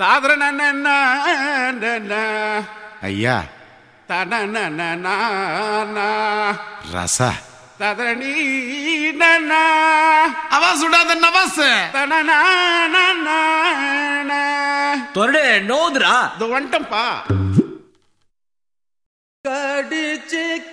தாதர ஐயா. ரச. ததரணி அவ சுடாத நவாஸ் தொரடு நோதுரா இது வந்துட்டம்பா கடிச்சிக்கின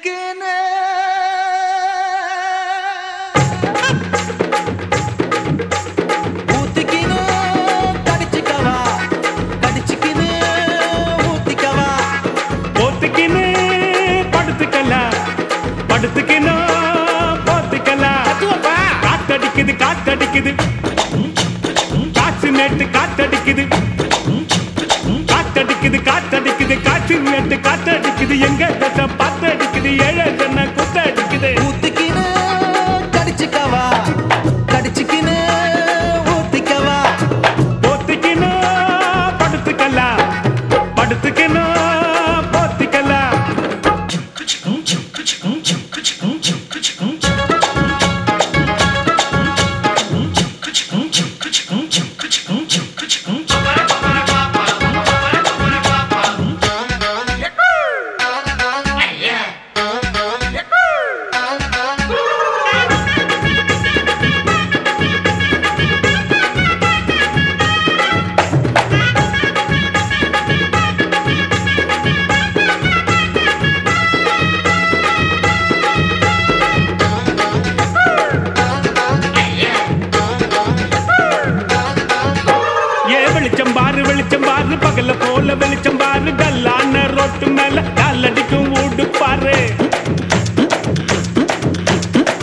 விட்டு நேட்டு காத்தடிக்குது எங்க தட்ட பாத்தடிக்குது ஏழை தன்ன பாரு பகல போல வெளிச்சம் பாரு கல்லான ரோட்டு மேல காலடிக்கும் ஊடு பாரு.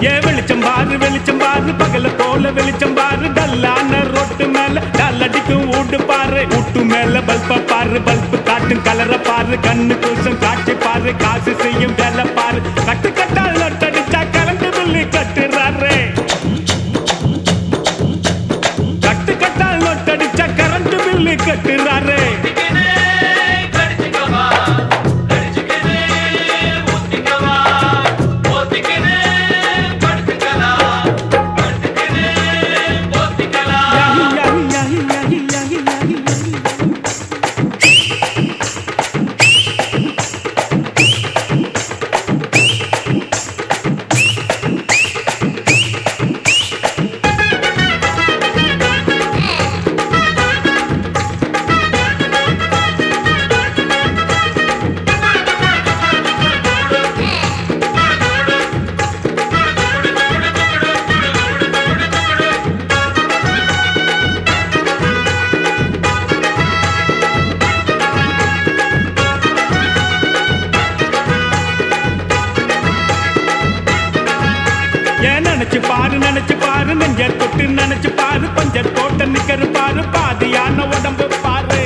ஏ வெளிச்சம் பாரு வெளிச்சம் பாரு பகல போல வெளிச்சம் பாரு டல்லான ரோட்டு மேல டல்லடிக்கும் ஊடு பாரு. ஊட்டு மேல பல்ப பாரு பல்பு காட்டும் கலர பாரு கண்ணு கூசம் காட்சி பாரு காசு செய்யும் நினைச்சு பாரு நினைச்சு பாரு நெஞ்ச தொட்டு நினைச்சு பாரு பஞ்சர் போட்ட நிக்கரு பாரு பாதியான உடம்பு பாரு.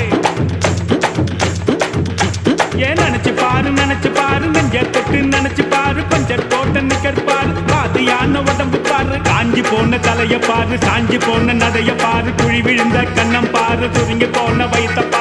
ஏன் நினைச்சு பாரு நினைச்சு பாரு நெஞ்ச தொட்டு நினைச்சு பாரு பஞ்சர் போட்ட நிக்கரு பாரு பாதியான உடம்பு பாரு. காஞ்சி போன தலைய பாரு சாஞ்சி போன நடைய பாரு குழி விழுந்த கண்ணம் பாரு துருங்கி போன வைத்த பாரு